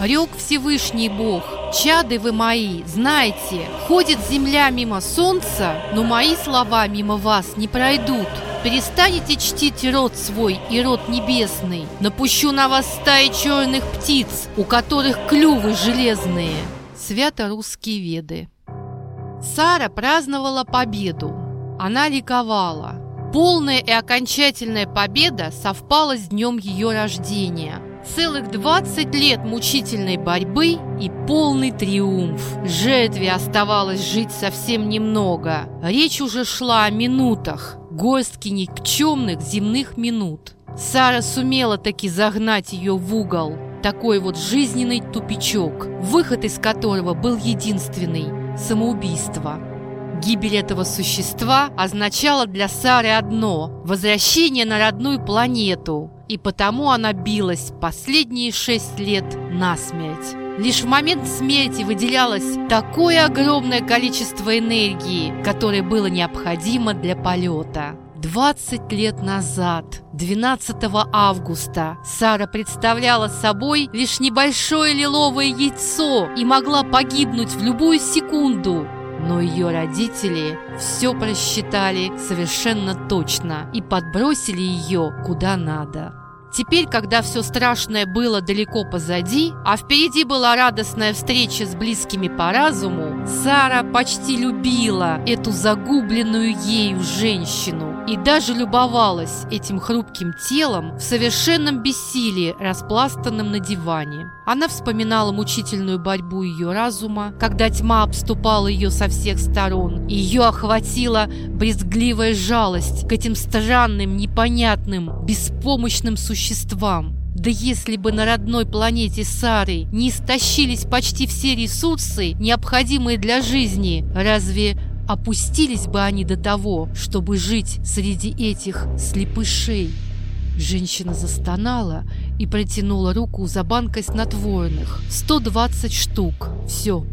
Рек Всевышний Бог, чады вы мои, знайте, ходит земля мимо солнца, но мои слова мимо вас не пройдут. Перестанете чтить род свой и род небесный. Напущу на вас стаи черных птиц, у которых клювы железные. Свято-русские веды. Сара праздновала победу. Она ликовала. Полная и окончательная победа совпала с днем ее рождения. Целых 20 лет мучительной борьбы и полный триумф. Жертве оставалось жить совсем немного. Речь уже шла о минутах, горстки никчемных земных минут. Сара сумела таки загнать ее в угол, такой вот жизненный тупичок, выход из которого был единственный – самоубийство. Гибель этого существа означала для Сары одно – возвращение на родную планету, и потому она билась последние шесть лет насмерть. Лишь в момент смерти выделялось такое огромное количество энергии, которое было необходимо для полета. 20 лет назад, 12 августа, Сара представляла собой лишь небольшое лиловое яйцо и могла погибнуть в любую секунду. Но ее родители все просчитали совершенно точно и подбросили ее куда надо. Теперь, когда все страшное было далеко позади, а впереди была радостная встреча с близкими по разуму, Сара почти любила эту загубленную ею женщину и даже любовалась этим хрупким телом в совершенном бессилии, распластанном на диване. Она вспоминала мучительную борьбу ее разума, когда тьма обступала ее со всех сторон, ее охватила брезгливая жалость к этим странным, непонятным, беспомощным существам. Да если бы на родной планете Сары не истощились почти все ресурсы, необходимые для жизни, разве опустились бы они до того, чтобы жить среди этих слепышей? Женщина застонала и протянула руку за банкой снотворных. 120 штук. Все.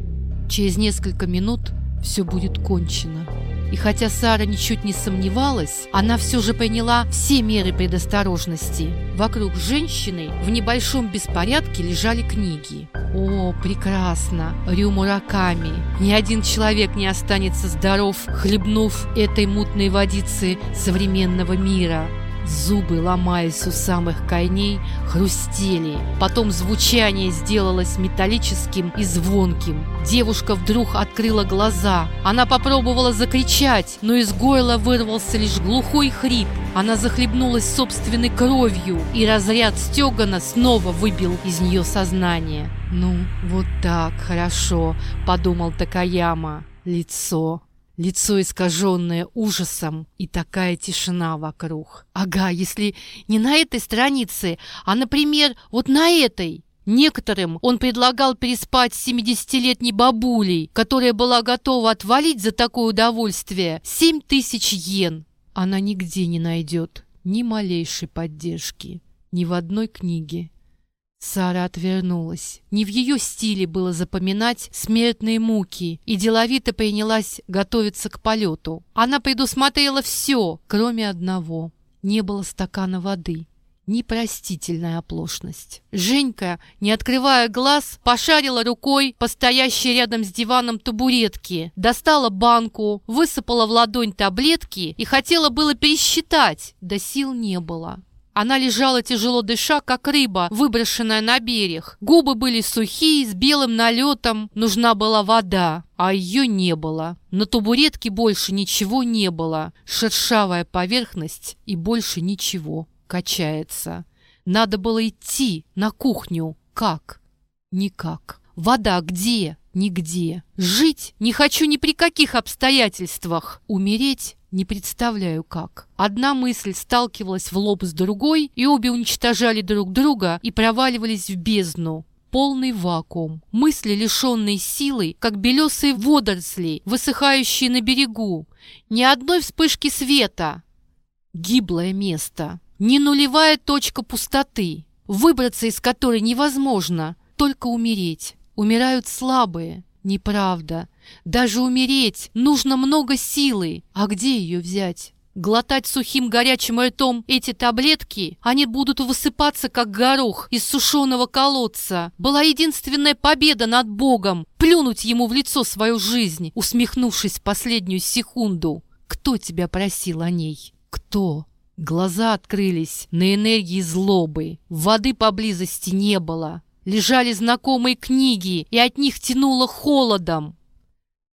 Через несколько минут все будет кончено. И хотя Сара ничуть не сомневалась, она все же приняла все меры предосторожности. Вокруг женщины в небольшом беспорядке лежали книги. О, прекрасно! Рю Мураками. Ни один человек не останется здоров, хлебнув этой мутной водицы современного мира. Зубы, ломаясь у самых корней, хрустели. Потом звучание сделалось металлическим и звонким. Девушка вдруг открыла глаза. Она попробовала закричать, но из горла вырвался лишь глухой хрип. Она захлебнулась собственной кровью, и разряд стегана снова выбил из нее сознание. «Ну, вот так, хорошо», — подумал Такаяма. «Лицо, лицо искаженное ужасом и такая тишина вокруг. Ага, если не на этой странице, а, например, вот на этой. Некоторым он предлагал переспать с 70-летней бабулей, которая была готова отвалить за такое удовольствие 7 тысяч йен. Она нигде не найдет ни малейшей поддержки, ни в одной книге. Сара отвернулась. Не в ее стиле было запоминать смертные муки, и деловито принялась готовиться к полету. Она предусмотрела все, кроме одного. Не было стакана воды. Непростительная оплошность. Женька, не открывая глаз, пошарила рукой по стоящей рядом с диваном табуретке, достала банку, высыпала в ладонь таблетки и хотела было пересчитать, да сил не было. Она лежала тяжело дыша, как рыба, выброшенная на берег. Губы были сухие, с белым налетом. Нужна была вода, а ее не было. На табуретке больше ничего не было. Шершавая поверхность и больше ничего. Качается. Надо было идти на кухню. Как? Никак. Вода где? Нигде. Жить не хочу ни при каких обстоятельствах. Умереть не представляю как. Одна мысль сталкивалась в лоб с другой, и обе уничтожали друг друга и проваливались в бездну. Полный вакуум. Мысли, лишенные силы, как белесые водоросли, высыхающие на берегу. Ни одной вспышки света. Гиблое место. Не нулевая точка пустоты, выбраться из которой невозможно, только умереть. Умирают слабые. Неправда. Даже умереть нужно много силы. А где ее взять? Глотать сухим горячим ртом эти таблетки, они будут высыпаться, как горох из сушеного колодца. Была единственная победа над Богом — плюнуть ему в лицо свою жизнь, усмехнувшись в последнюю секунду. Кто тебя просил о ней? Кто? Глаза открылись на энергии злобы. Воды поблизости не было. Лежали знакомые книги, и от них тянуло холодом.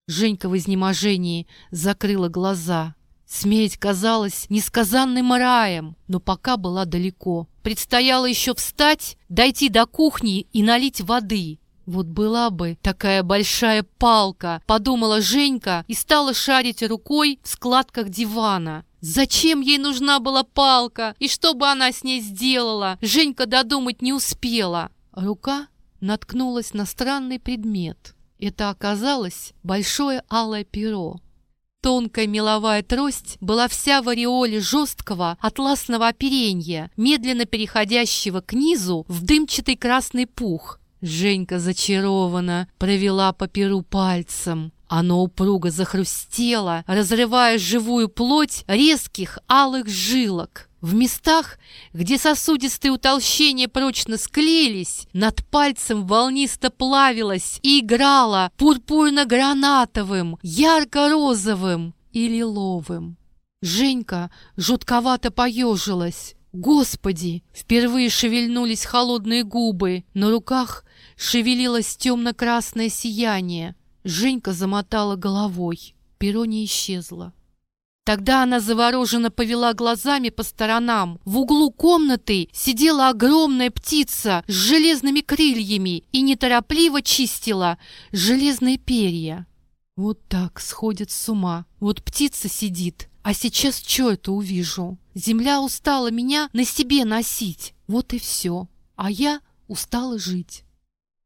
Женька в изнеможении закрыла глаза. Смерть казалась несказанным раем, но пока была далеко. Предстояло еще встать, дойти до кухни и налить воды. Вот была бы такая большая палка, подумала Женька и стала шарить рукой в складках дивана. Зачем ей нужна была палка? И что бы она с ней сделала? Женька додумать не успела. Рука наткнулась на странный предмет. Это оказалось большое алое перо. Тонкая меловая трость была вся в ореоле жесткого атласного оперенья, медленно переходящего к низу в дымчатый красный пух. Женька зачарованно провела по перу пальцем. Оно упруго захрустело, разрывая живую плоть резких алых жилок. В местах, где сосудистые утолщения прочно склеились, над пальцем волнисто плавилась и играла пурпурно-гранатовым, ярко-розовым и лиловым. Женька жутковато поежилась. Господи! Впервые шевельнулись холодные губы, на руках шевелилось темно-красное сияние. Женька замотала головой, перо не исчезло. Тогда она завороженно повела глазами по сторонам. В углу комнаты сидела огромная птица с железными крыльями и неторопливо чистила железные перья. Вот так сходит с ума. Вот птица сидит, а сейчас черта увижу. Земля устала меня на себе носить. Вот и все. А я устала жить.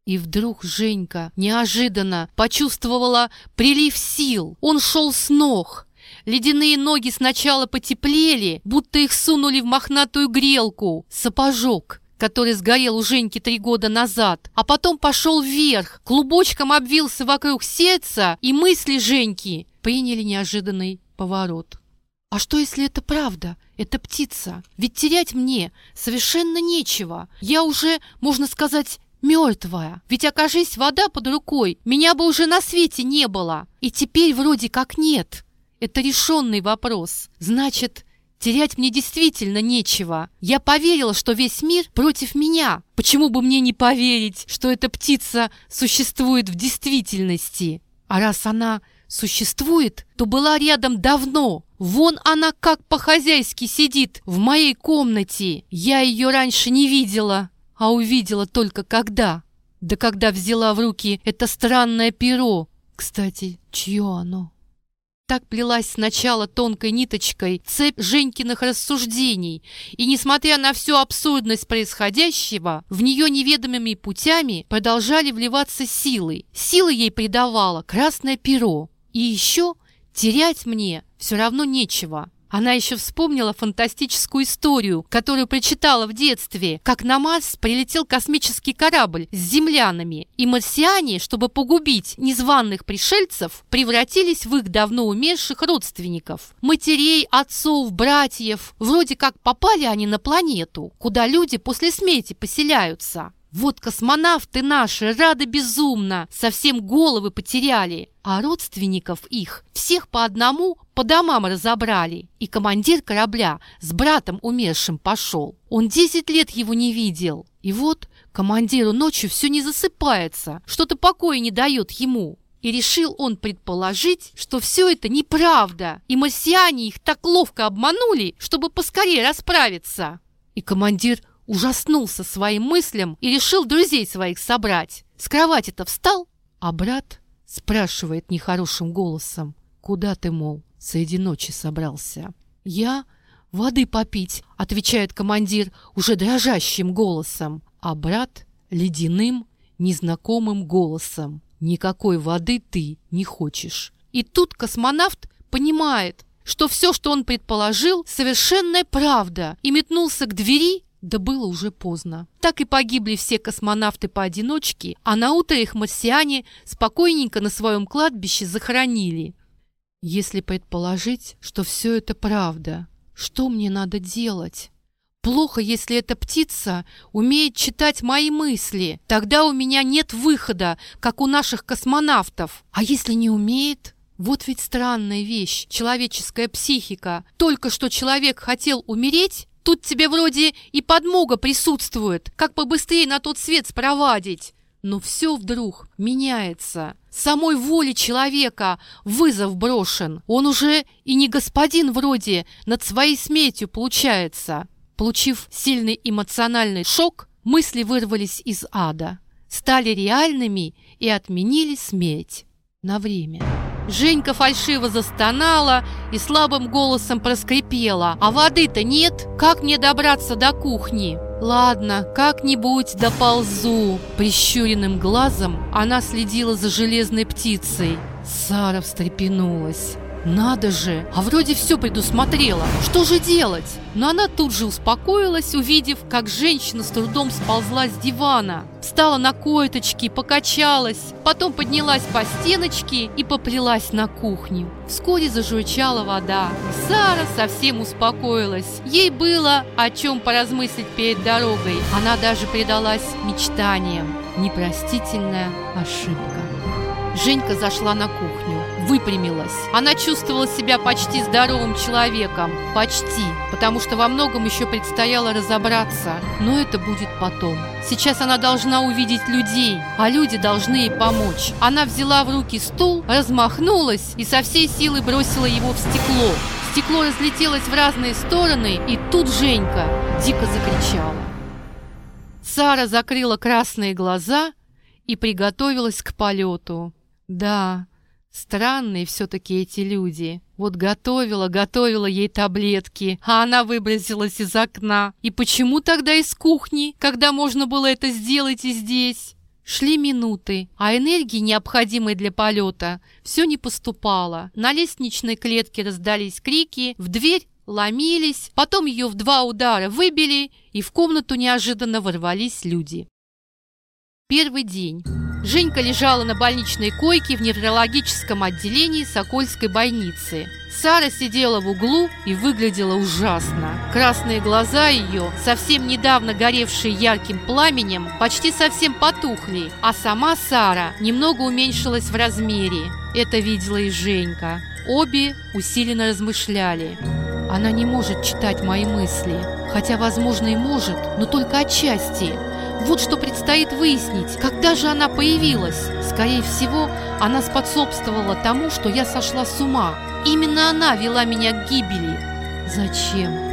И вдруг Женька неожиданно почувствовала прилив сил. Он шел с ног. Ледяные ноги сначала потеплели, будто их сунули в мохнатую грелку, сапожок, который сгорел у Женьки три года назад, а потом пошел вверх, клубочком обвился вокруг сердца, и мысли Женьки приняли неожиданный поворот. А что, если это правда? Это птица. Ведь терять мне совершенно нечего. Я уже, можно сказать, мертвая. Ведь окажись вода под рукой, меня бы уже на свете не было. И теперь вроде как нет. Это решенный вопрос. Значит, терять мне действительно нечего. Я поверила, что весь мир против меня. Почему бы мне не поверить, что эта птица существует в действительности? А раз она существует, то была рядом давно. Вон она как по-хозяйски сидит в моей комнате. Я ее раньше не видела, а увидела только когда. Да когда взяла в руки это странное перо. Кстати, чье оно? Так плелась сначала тонкой ниточкой цепь Женькиных рассуждений, и, несмотря на всю абсурдность происходящего, в нее неведомыми путями продолжали вливаться силы. Силы ей придавало красное перо. И еще терять мне все равно нечего. Она еще вспомнила фантастическую историю, которую прочитала в детстве, как на Марс прилетел космический корабль с землянами, и марсиане, чтобы погубить незваных пришельцев, превратились в их давно умерших родственников. Матерей, отцов, братьев. Вроде как попали они на планету, куда люди после смерти поселяются. Вот космонавты наши рады безумно, совсем головы потеряли. А родственников их всех по одному по домам разобрали. И командир корабля с братом умершим пошел. Он десять лет его не видел. И вот командиру ночью все не засыпается, что-то покоя не дает ему. И решил он предположить, что все это неправда, и марсиане их так ловко обманули, чтобы поскорее расправиться. И командир ужаснулся своим мыслям и решил друзей своих собрать. С кровати-то встал, а брат спрашивает нехорошим голосом, «Куда ты, мол, среди ночи собрался?» «Я воды попить», — отвечает командир уже дрожащим голосом, а брат ледяным, незнакомым голосом, «Никакой воды ты не хочешь». И тут космонавт понимает, что все, что он предположил, совершенная правда, и метнулся к двери, да было уже поздно. Так и погибли все космонавты поодиночке, а на утро их марсиане спокойненько на своем кладбище захоронили. Если предположить, что все это правда, что мне надо делать? Плохо, если эта птица умеет читать мои мысли. Тогда у меня нет выхода, как у наших космонавтов. А если не умеет? Вот ведь странная вещь, человеческая психика. Только что человек хотел умереть, тут тебе вроде и подмога присутствует, как побыстрее на тот свет спровадить. Но все вдруг меняется. Самой воле человека вызов брошен. Он уже и не господин вроде над своей смертью получается. Получив сильный эмоциональный шок, мысли вырвались из ада, стали реальными и отменили смерть на время. Женька фальшиво застонала и слабым голосом проскрипела. «А воды-то нет? Как мне добраться до кухни?» «Ладно, как-нибудь доползу». Прищуренным глазом она следила за железной птицей. Сара встрепенулась. Надо же, а вроде все предусмотрела. Что же делать? Но она тут же успокоилась, увидев, как женщина с трудом сползла с дивана. Встала на коеточки, покачалась, потом поднялась по стеночке и поплелась на кухню. Вскоре зажурчала вода. Сара совсем успокоилась. Ей было о чем поразмыслить перед дорогой. Она даже предалась мечтаниям. Непростительная ошибка. Женька зашла на кухню, выпрямилась. Она чувствовала себя почти здоровым человеком. Почти, потому что во многом еще предстояло разобраться. Но это будет потом. Сейчас она должна увидеть людей, а люди должны ей помочь. Она взяла в руки стул, размахнулась и со всей силы бросила его в стекло. Стекло разлетелось в разные стороны, и тут Женька дико закричала. Сара закрыла красные глаза и приготовилась к полету. Да, странные все-таки эти люди. Вот готовила, готовила ей таблетки, а она выбросилась из окна. И почему тогда из кухни, когда можно было это сделать и здесь? Шли минуты, а энергии, необходимой для полета, все не поступало. На лестничной клетке раздались крики, в дверь ломились, потом ее в два удара выбили, и в комнату неожиданно ворвались люди. Первый день. Женька лежала на больничной койке в неврологическом отделении Сокольской больницы. Сара сидела в углу и выглядела ужасно. Красные глаза ее, совсем недавно горевшие ярким пламенем, почти совсем потухли, а сама Сара немного уменьшилась в размере. Это видела и Женька. Обе усиленно размышляли. Она не может читать мои мысли, хотя, возможно, и может, но только отчасти. Вот что предстоит выяснить, когда же она появилась. Скорее всего, она способствовала тому, что я сошла с ума. Именно она вела меня к гибели. Зачем?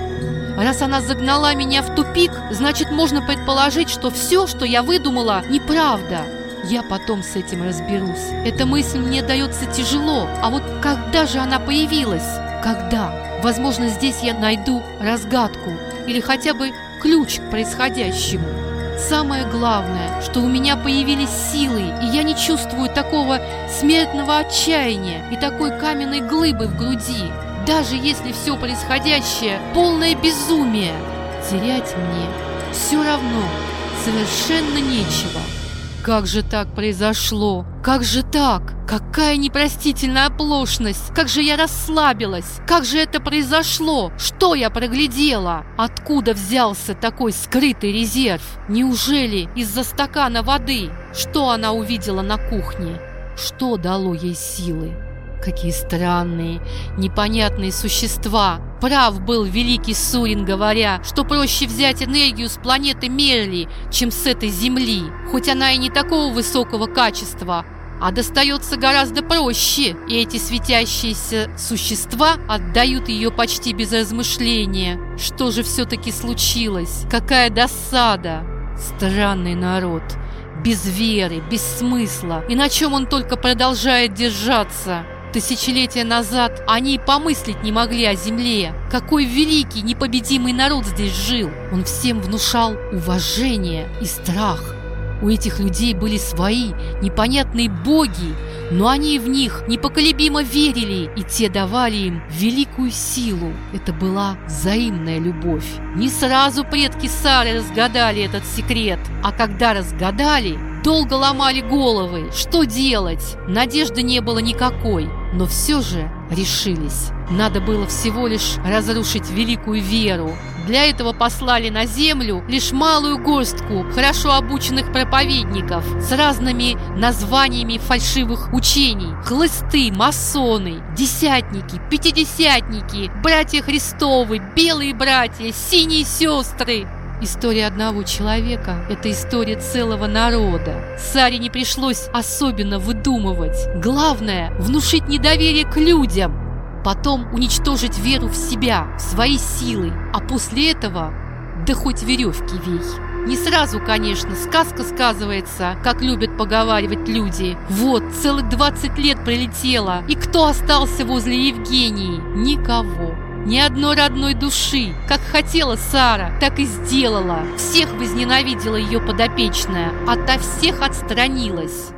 Раз она загнала меня в тупик, значит, можно предположить, что все, что я выдумала, неправда. Я потом с этим разберусь. Эта мысль мне дается тяжело. А вот когда же она появилась? Когда? Возможно, здесь я найду разгадку или хотя бы ключ к происходящему. Самое главное, что у меня появились силы, и я не чувствую такого смертного отчаяния и такой каменной глыбы в груди. Даже если все происходящее – полное безумие, терять мне все равно совершенно нечего. Как же так произошло? Как же так? Какая непростительная оплошность! Как же я расслабилась! Как же это произошло? Что я проглядела? Откуда взялся такой скрытый резерв? Неужели из-за стакана воды? Что она увидела на кухне? Что дало ей силы? Какие странные, непонятные существа. Прав был великий Сурин, говоря, что проще взять энергию с планеты Мерли, чем с этой Земли, хоть она и не такого высокого качества, а достается гораздо проще, и эти светящиеся существа отдают ее почти без размышления. Что же все-таки случилось? Какая досада! Странный народ, без веры, без смысла, и на чем он только продолжает держаться. Тысячелетия назад они и помыслить не могли о земле. Какой великий, непобедимый народ здесь жил. Он всем внушал уважение и страх. У этих людей были свои, непонятные боги, но они в них непоколебимо верили, и те давали им великую силу. Это была взаимная любовь. Не сразу предки Сары разгадали этот секрет, а когда разгадали, Долго ломали головы, что делать? Надежды не было никакой. Но все же решились. Надо было всего лишь разрушить великую веру. Для этого послали на землю лишь малую горстку хорошо обученных проповедников с разными названиями фальшивых учений. Хлысты, масоны, десятники, пятидесятники, братья Христовы, белые братья, синие сестры. История одного человека – это история целого народа. Саре не пришлось особенно выдумывать. Главное – внушить недоверие к людям. Потом уничтожить веру в себя, в свои силы. А после этого – да хоть веревки вей. Не сразу, конечно, сказка сказывается, как любят поговаривать люди. Вот, целых 20 лет пролетело, и кто остался возле Евгении? Никого. Ни одной родной души. Как хотела Сара, так и сделала. Всех возненавидела ее подопечная, а та всех отстранилась.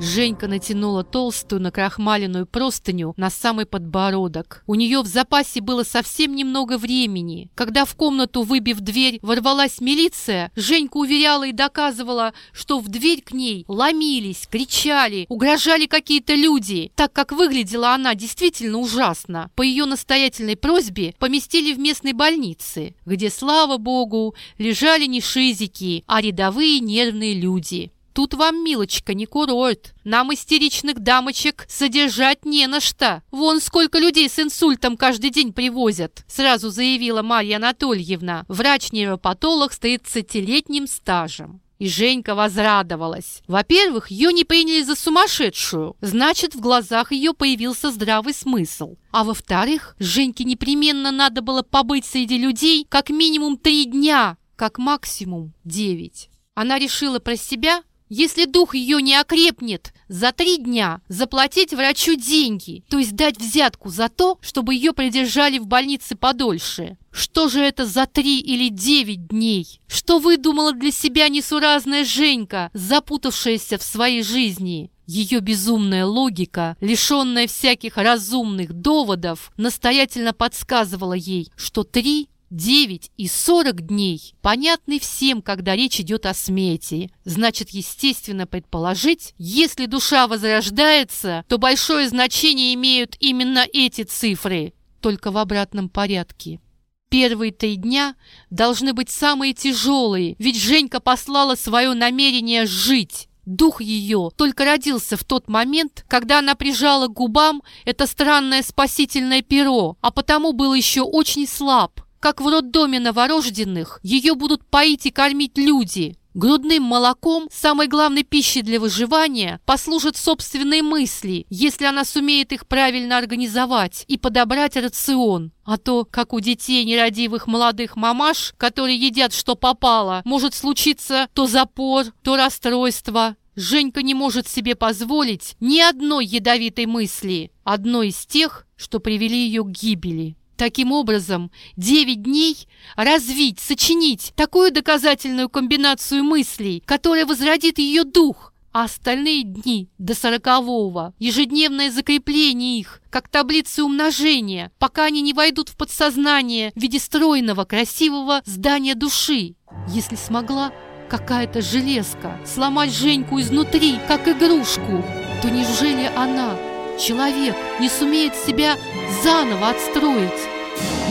Женька натянула толстую накрахмаленную простыню на самый подбородок. У нее в запасе было совсем немного времени. Когда в комнату, выбив дверь, ворвалась милиция, Женька уверяла и доказывала, что в дверь к ней ломились, кричали, угрожали какие-то люди, так как выглядела она действительно ужасно. По ее настоятельной просьбе поместили в местной больнице, где, слава богу, лежали не шизики, а рядовые нервные люди. Тут вам, милочка, не курорт. Нам истеричных дамочек содержать не на что. Вон сколько людей с инсультом каждый день привозят, сразу заявила Марья Анатольевна, врач-нейропатолог с 30-летним стажем. И Женька возрадовалась. Во-первых, ее не приняли за сумасшедшую, значит, в глазах ее появился здравый смысл. А во-вторых, Женьке непременно надо было побыть среди людей как минимум три дня, как максимум девять. Она решила про себя, если дух ее не окрепнет, за три дня заплатить врачу деньги, то есть дать взятку за то, чтобы ее придержали в больнице подольше. Что же это за три или девять дней? Что выдумала для себя несуразная Женька, запутавшаяся в своей жизни? Ее безумная логика, лишенная всяких разумных доводов, настоятельно подсказывала ей, что три 9 и 40 дней понятны всем, когда речь идет о смерти. Значит, естественно предположить, если душа возрождается, то большое значение имеют именно эти цифры, только в обратном порядке. Первые три дня должны быть самые тяжелые, ведь Женька послала свое намерение жить. Дух ее только родился в тот момент, когда она прижала к губам это странное спасительное перо, а потому был еще очень слаб как в роддоме новорожденных, ее будут поить и кормить люди. Грудным молоком, самой главной пищей для выживания, послужат собственные мысли, если она сумеет их правильно организовать и подобрать рацион. А то, как у детей нерадивых молодых мамаш, которые едят что попало, может случиться то запор, то расстройство. Женька не может себе позволить ни одной ядовитой мысли, одной из тех, что привели ее к гибели. Таким образом, девять дней развить, сочинить такую доказательную комбинацию мыслей, которая возродит ее дух, а остальные дни до сорокового, ежедневное закрепление их, как таблицы умножения, пока они не войдут в подсознание в виде стройного, красивого здания души. Если смогла какая-то железка сломать Женьку изнутри, как игрушку, то неужели она человек не сумеет себя заново отстроить.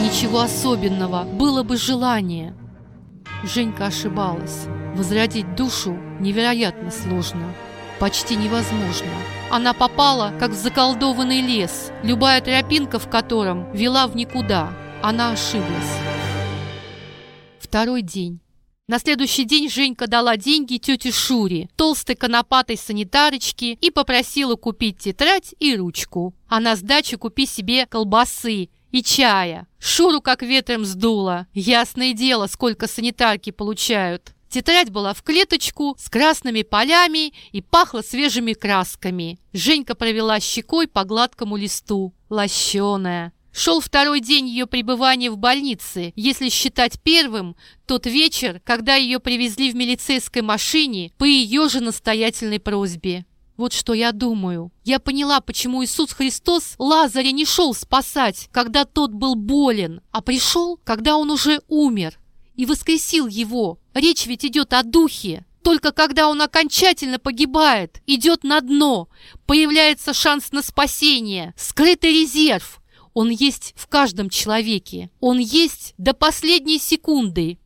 Ничего особенного, было бы желание. Женька ошибалась. Возродить душу невероятно сложно, почти невозможно. Она попала, как в заколдованный лес, любая тропинка в котором вела в никуда. Она ошиблась. Второй день. На следующий день Женька дала деньги тете Шуре, толстой конопатой санитарочке, и попросила купить тетрадь и ручку. А на сдачу купи себе колбасы и чая. Шуру как ветром сдуло. Ясное дело, сколько санитарки получают. Тетрадь была в клеточку с красными полями и пахла свежими красками. Женька провела щекой по гладкому листу. Лощеная. Шел второй день ее пребывания в больнице, если считать первым тот вечер, когда ее привезли в милицейской машине по ее же настоятельной просьбе. Вот что я думаю. Я поняла, почему Иисус Христос Лазаря не шел спасать, когда тот был болен, а пришел, когда он уже умер, и воскресил его. Речь ведь идет о духе. Только когда он окончательно погибает, идет на дно, появляется шанс на спасение, скрытый резерв. Он есть в каждом человеке. Он есть до последней секунды.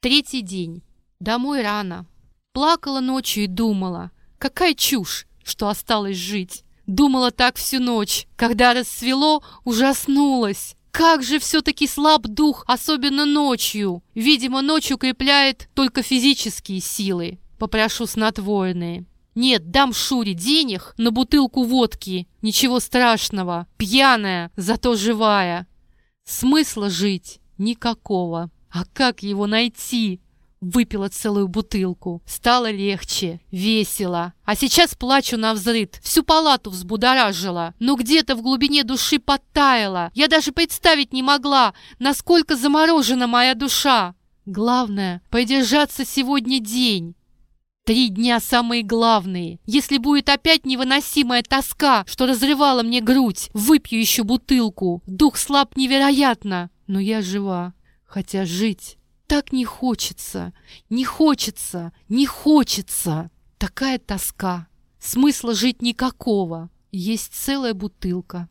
Третий день. Домой рано. Плакала ночью и думала, какая чушь, что осталось жить. Думала так всю ночь. Когда рассвело, ужаснулась. Как же все-таки слаб дух, особенно ночью. Видимо, ночь укрепляет только физические силы. Попрошу снотворные. Нет, дам Шуре денег на бутылку водки. Ничего страшного. Пьяная, зато живая. Смысла жить никакого. А как его найти? Выпила целую бутылку. Стало легче, весело. А сейчас плачу на взрыд. Всю палату взбудоражила. Но где-то в глубине души подтаяла. Я даже представить не могла, насколько заморожена моя душа. Главное — подержаться сегодня день. Три дня самые главные. Если будет опять невыносимая тоска, что разрывала мне грудь, выпью еще бутылку. Дух слаб невероятно, но я жива. Хотя жить так не хочется, не хочется, не хочется. Такая тоска. Смысла жить никакого. Есть целая бутылка.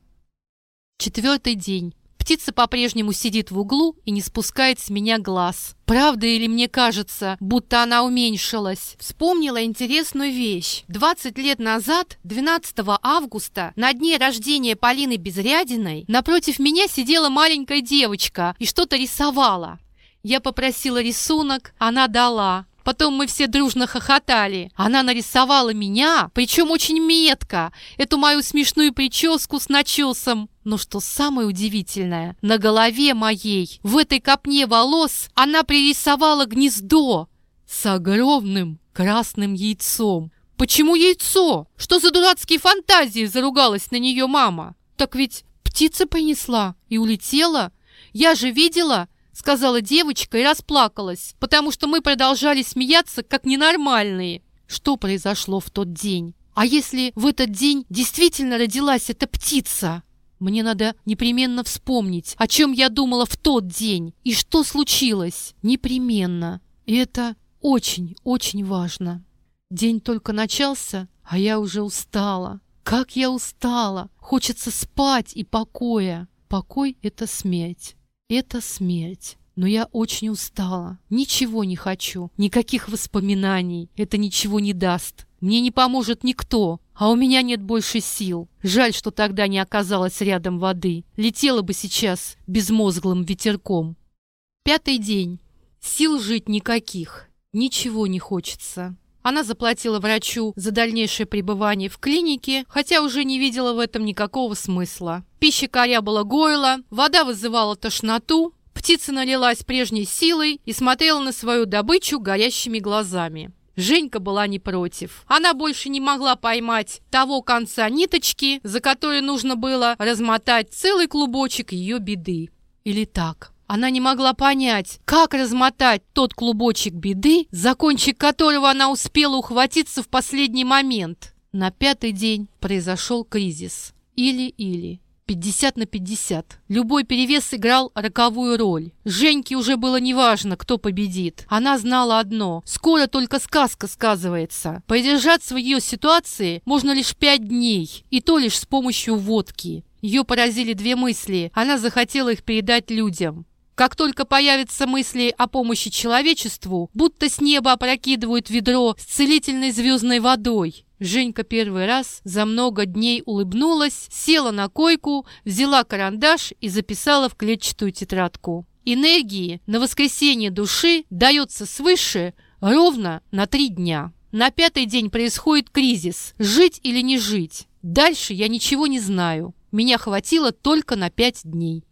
Четвертый день. Птица по-прежнему сидит в углу и не спускает с меня глаз. Правда или мне кажется, будто она уменьшилась? Вспомнила интересную вещь. 20 лет назад, 12 августа, на дне рождения Полины Безрядиной, напротив меня сидела маленькая девочка и что-то рисовала. Я попросила рисунок, она дала. Потом мы все дружно хохотали. Она нарисовала меня, причем очень метко, эту мою смешную прическу с начесом. Но что самое удивительное, на голове моей, в этой копне волос, она пририсовала гнездо с огромным красным яйцом. Почему яйцо? Что за дурацкие фантазии заругалась на нее мама? Так ведь птица понесла и улетела. Я же видела, сказала девочка и расплакалась, потому что мы продолжали смеяться, как ненормальные. Что произошло в тот день? А если в этот день действительно родилась эта птица? Мне надо непременно вспомнить, о чем я думала в тот день и что случилось. Непременно. И это очень-очень важно. День только начался, а я уже устала. Как я устала! Хочется спать и покоя. Покой — это смерть. Это смерть. Но я очень устала. Ничего не хочу. Никаких воспоминаний. Это ничего не даст. Мне не поможет никто. А у меня нет больше сил. Жаль, что тогда не оказалось рядом воды. Летела бы сейчас безмозглым ветерком. Пятый день. Сил жить никаких. Ничего не хочется. Она заплатила врачу за дальнейшее пребывание в клинике, хотя уже не видела в этом никакого смысла. Пища корябала горло, вода вызывала тошноту, птица налилась прежней силой и смотрела на свою добычу горящими глазами. Женька была не против. Она больше не могла поймать того конца ниточки, за которой нужно было размотать целый клубочек ее беды. Или так. Она не могла понять, как размотать тот клубочек беды, за кончик которого она успела ухватиться в последний момент. На пятый день произошел кризис. Или-или. 50 на 50. Любой перевес играл роковую роль. Женьке уже было неважно, кто победит. Она знала одно. Скоро только сказка сказывается. Поддержаться в ее ситуации можно лишь пять дней. И то лишь с помощью водки. Ее поразили две мысли. Она захотела их передать людям. Как только появятся мысли о помощи человечеству, будто с неба опрокидывают ведро с целительной звездной водой. Женька первый раз за много дней улыбнулась, села на койку, взяла карандаш и записала в клетчатую тетрадку. Энергии на воскресенье души дается свыше ровно на три дня. На пятый день происходит кризис. Жить или не жить? Дальше я ничего не знаю. Меня хватило только на пять дней.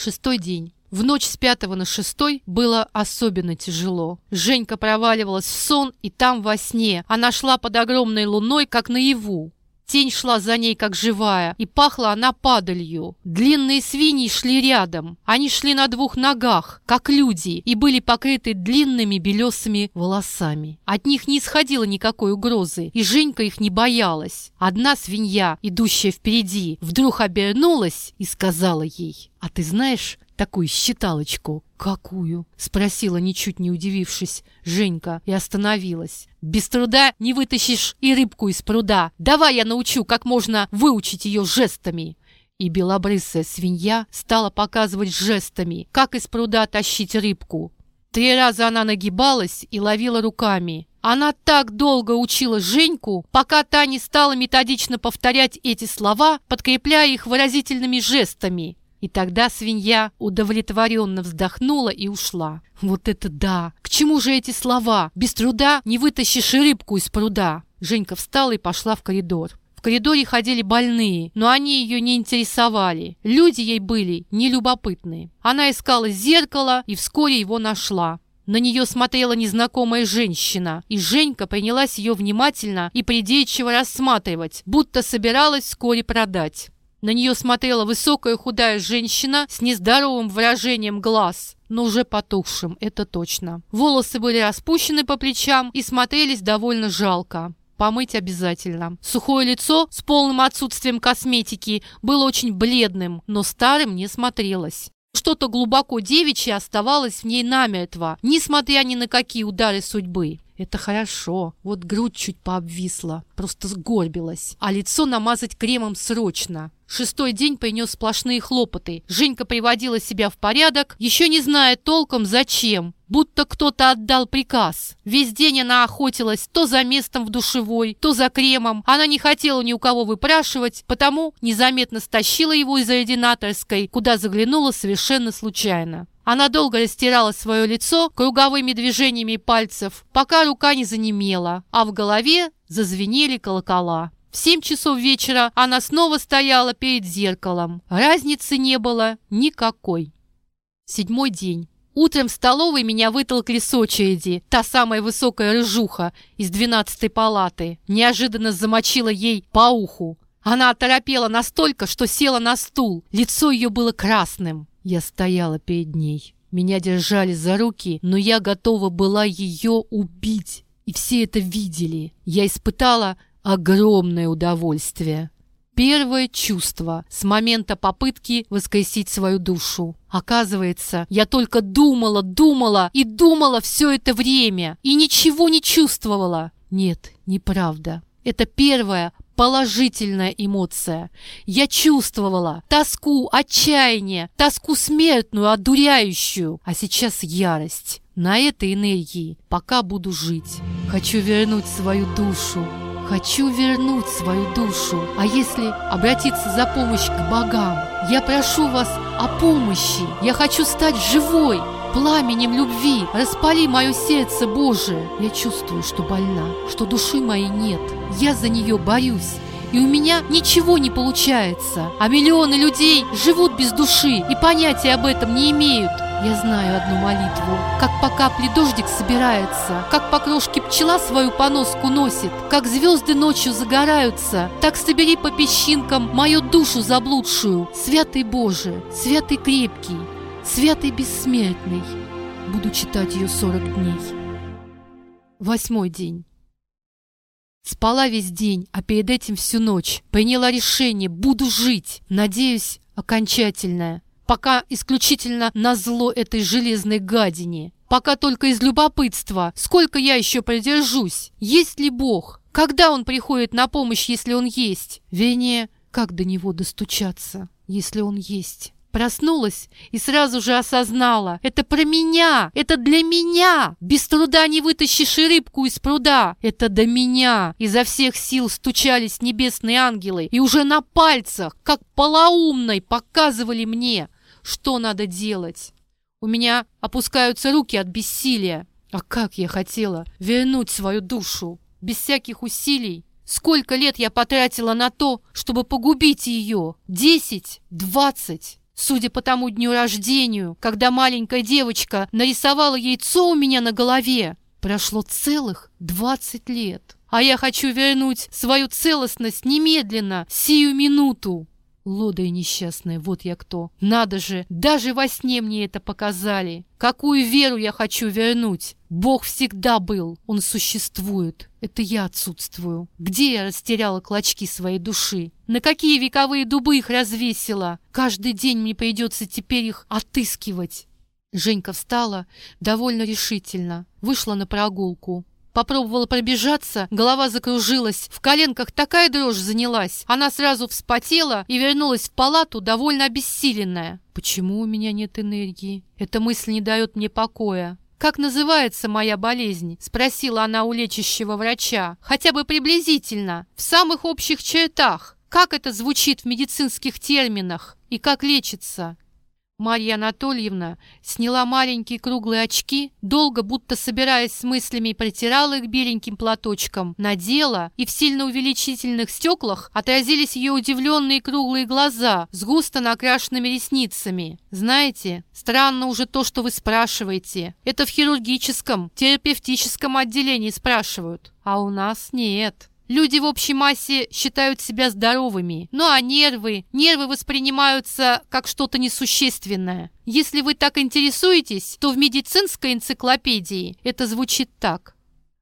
Шестой день. В ночь с пятого на шестой было особенно тяжело. Женька проваливалась в сон, и там во сне. Она шла под огромной луной, как наяву. Тень шла за ней, как живая, и пахла она падалью. Длинные свиньи шли рядом. Они шли на двух ногах, как люди, и были покрыты длинными белесыми волосами. От них не исходило никакой угрозы, и Женька их не боялась. Одна свинья, идущая впереди, вдруг обернулась и сказала ей, «А ты знаешь, такую считалочку. «Какую?» — спросила, ничуть не удивившись, Женька и остановилась. «Без труда не вытащишь и рыбку из пруда. Давай я научу, как можно выучить ее жестами». И белобрысая свинья стала показывать жестами, как из пруда тащить рыбку. Три раза она нагибалась и ловила руками. Она так долго учила Женьку, пока та не стала методично повторять эти слова, подкрепляя их выразительными жестами. И тогда свинья удовлетворенно вздохнула и ушла. Вот это да! К чему же эти слова? Без труда не вытащишь рыбку из пруда. Женька встала и пошла в коридор. В коридоре ходили больные, но они ее не интересовали. Люди ей были нелюбопытные. Она искала зеркало и вскоре его нашла. На нее смотрела незнакомая женщина, и Женька принялась ее внимательно и придирчиво рассматривать, будто собиралась вскоре продать. На нее смотрела высокая худая женщина с нездоровым выражением глаз, но уже потухшим, это точно. Волосы были распущены по плечам и смотрелись довольно жалко. Помыть обязательно. Сухое лицо с полным отсутствием косметики было очень бледным, но старым не смотрелось. Что-то глубоко девичье оставалось в ней намертво, несмотря ни на какие удары судьбы. Это хорошо. Вот грудь чуть пообвисла, просто сгорбилась. А лицо намазать кремом срочно. Шестой день принес сплошные хлопоты. Женька приводила себя в порядок, еще не зная толком зачем. Будто кто-то отдал приказ. Весь день она охотилась то за местом в душевой, то за кремом. Она не хотела ни у кого выпрашивать, потому незаметно стащила его из ординаторской, куда заглянула совершенно случайно. Она долго растирала свое лицо круговыми движениями пальцев, пока рука не занемела, а в голове зазвенели колокола. В семь часов вечера она снова стояла перед зеркалом. Разницы не было никакой. Седьмой день. Утром в столовой меня вытолкли с очереди, та самая высокая рыжуха из двенадцатой палаты. Неожиданно замочила ей по уху. Она оторопела настолько, что села на стул. Лицо ее было красным. Я стояла перед ней. Меня держали за руки, но я готова была ее убить. И все это видели. Я испытала огромное удовольствие. Первое чувство с момента попытки воскресить свою душу. Оказывается, я только думала, думала и думала все это время и ничего не чувствовала. Нет, неправда. Это первая положительная эмоция. Я чувствовала тоску, отчаяние, тоску смертную, одуряющую, а сейчас ярость. На этой энергии пока буду жить. Хочу вернуть свою душу, Хочу вернуть свою душу. А если обратиться за помощь к богам? Я прошу вас о помощи. Я хочу стать живой. Пламенем любви распали мое сердце, Боже. Я чувствую, что больна, что души моей нет. Я за нее боюсь и у меня ничего не получается. А миллионы людей живут без души и понятия об этом не имеют. Я знаю одну молитву. Как по капле дождик собирается, как по крошке пчела свою поноску носит, как звезды ночью загораются, так собери по песчинкам мою душу заблудшую. Святый Боже, святый крепкий, святый бессмертный. Буду читать ее сорок дней. Восьмой день. Спала весь день, а перед этим всю ночь. Приняла решение, буду жить. Надеюсь, окончательное. Пока исключительно на зло этой железной гадине. Пока только из любопытства. Сколько я еще продержусь? Есть ли Бог? Когда Он приходит на помощь, если Он есть? Вернее, как до Него достучаться, если Он есть? Проснулась и сразу же осознала. Это про меня! Это для меня! Без труда не вытащишь и рыбку из пруда! Это до меня! Изо всех сил стучались небесные ангелы и уже на пальцах, как полоумной, показывали мне, что надо делать. У меня опускаются руки от бессилия. А как я хотела вернуть свою душу! Без всяких усилий, Сколько лет я потратила на то, чтобы погубить ее? Десять? Двадцать? Судя по тому дню рождению, когда маленькая девочка нарисовала яйцо у меня на голове, прошло целых двадцать лет. А я хочу вернуть свою целостность немедленно, сию минуту. Лодая несчастная, вот я кто. Надо же, даже во сне мне это показали. Какую веру я хочу вернуть? Бог всегда был, Он существует. Это я отсутствую. Где я растеряла клочки своей души? На какие вековые дубы их развесила? Каждый день мне придется теперь их отыскивать. Женька встала довольно решительно, вышла на прогулку. Попробовала пробежаться, голова закружилась, в коленках такая дрожь занялась. Она сразу вспотела и вернулась в палату, довольно обессиленная. «Почему у меня нет энергии?» Эта мысль не дает мне покоя. «Как называется моя болезнь?» – спросила она у лечащего врача. «Хотя бы приблизительно, в самых общих чертах. Как это звучит в медицинских терминах и как лечится?» Марья Анатольевна сняла маленькие круглые очки, долго, будто собираясь с мыслями, протирала их беленьким платочком, надела, и в сильно увеличительных стеклах отразились ее удивленные круглые глаза с густо накрашенными ресницами. «Знаете, странно уже то, что вы спрашиваете. Это в хирургическом, терапевтическом отделении спрашивают, а у нас нет». Люди в общей массе считают себя здоровыми, ну а нервы, нервы воспринимаются как что-то несущественное. Если вы так интересуетесь, то в медицинской энциклопедии это звучит так.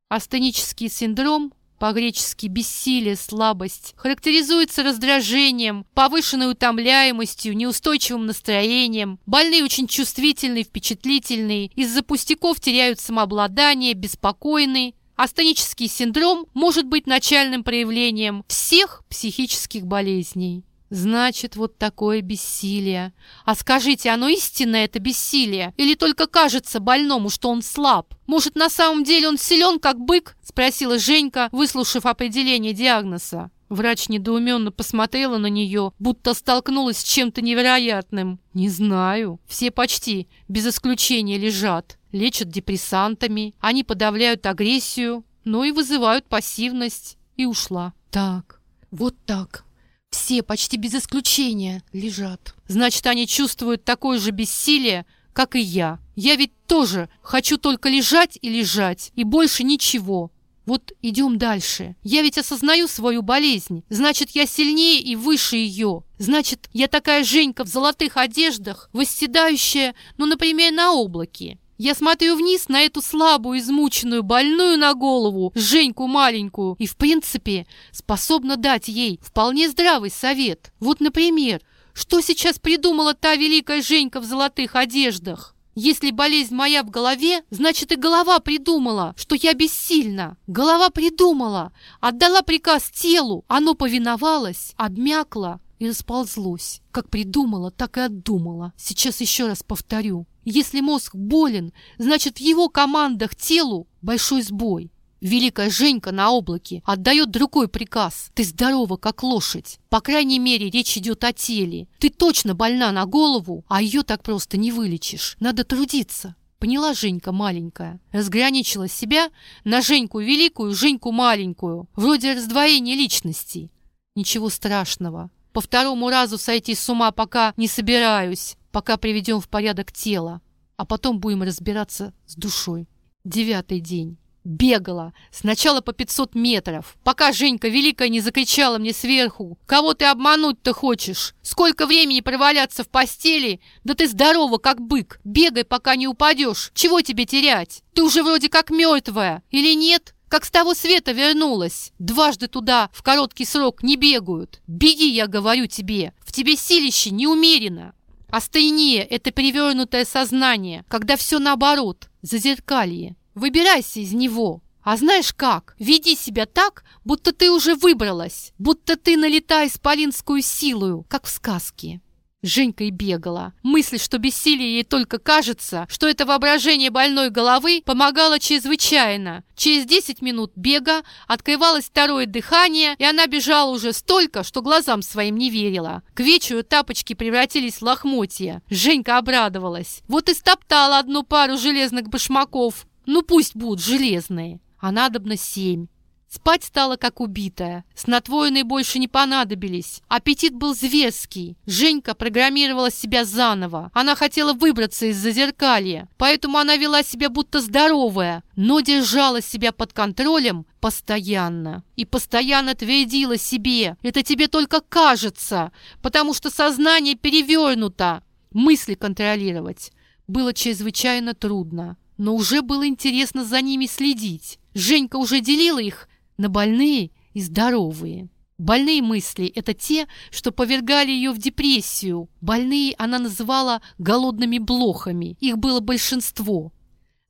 Астенический синдром по-гречески бессилие, слабость, характеризуется раздражением, повышенной утомляемостью, неустойчивым настроением. Больные очень чувствительные, впечатлительные, из-за пустяков теряют самообладание, беспокойны, Астенический синдром может быть начальным проявлением всех психических болезней. Значит, вот такое бессилие. А скажите, оно истинное это бессилие? Или только кажется больному, что он слаб? Может, на самом деле он силен, как бык? Спросила Женька, выслушав определение диагноза. Врач недоуменно посмотрела на нее, будто столкнулась с чем-то невероятным. «Не знаю. Все почти, без исключения, лежат. Лечат депрессантами. Они подавляют агрессию, но и вызывают пассивность». И ушла. «Так, вот так. Все, почти без исключения, лежат. Значит, они чувствуют такое же бессилие, как и я. Я ведь тоже хочу только лежать и лежать, и больше ничего. Вот идем дальше. Я ведь осознаю свою болезнь. Значит, я сильнее и выше ее. Значит, я такая Женька в золотых одеждах, восседающая, ну, например, на облаке. Я смотрю вниз на эту слабую, измученную, больную на голову, Женьку маленькую, и, в принципе, способна дать ей вполне здравый совет. Вот, например, что сейчас придумала та великая Женька в золотых одеждах? Если болезнь моя в голове, значит и голова придумала, что я бессильна. Голова придумала, отдала приказ телу, оно повиновалось, обмякло и расползлось. Как придумала, так и отдумала. Сейчас еще раз повторю. Если мозг болен, значит в его командах телу большой сбой. Великая Женька на облаке отдает другой приказ. Ты здорова, как лошадь. По крайней мере, речь идет о теле. Ты точно больна на голову, а ее так просто не вылечишь. Надо трудиться. Поняла Женька маленькая. Разграничила себя на Женьку великую, Женьку маленькую. Вроде раздвоения личностей. Ничего страшного. По второму разу сойти с ума пока не собираюсь, пока приведем в порядок тело. А потом будем разбираться с душой. Девятый день. Бегала. Сначала по 500 метров. Пока Женька Великая не закричала мне сверху. «Кого ты обмануть-то хочешь? Сколько времени проваляться в постели? Да ты здорова, как бык. Бегай, пока не упадешь. Чего тебе терять? Ты уже вроде как мертвая. Или нет?» Как с того света вернулась. Дважды туда в короткий срок не бегают. Беги, я говорю тебе. В тебе силище неумеренно. Астения – это перевернутое сознание, когда все наоборот, зазеркалье. Выбирайся из него. А знаешь как? Веди себя так, будто ты уже выбралась, будто ты налетая исполинскую силою, как в сказке. Женька и бегала. Мысль, что бессилие ей только кажется, что это воображение больной головы, помогало чрезвычайно. Через 10 минут бега открывалось второе дыхание, и она бежала уже столько, что глазам своим не верила. К вечеру тапочки превратились в лохмотья. Женька обрадовалась. Вот и стоптала одну пару железных башмаков. Ну пусть будут железные, а надобно семь. Спать стала как убитая. Снотворные больше не понадобились. Аппетит был зверский. Женька программировала себя заново. Она хотела выбраться из зазеркалья. Поэтому она вела себя будто здоровая, но держала себя под контролем постоянно. И постоянно твердила себе. Это тебе только кажется, потому что сознание перевернуто. Мысли контролировать было чрезвычайно трудно но уже было интересно за ними следить. Женька уже делила их на больные и здоровые. Больные мысли – это те, что повергали ее в депрессию. Больные она называла голодными блохами. Их было большинство.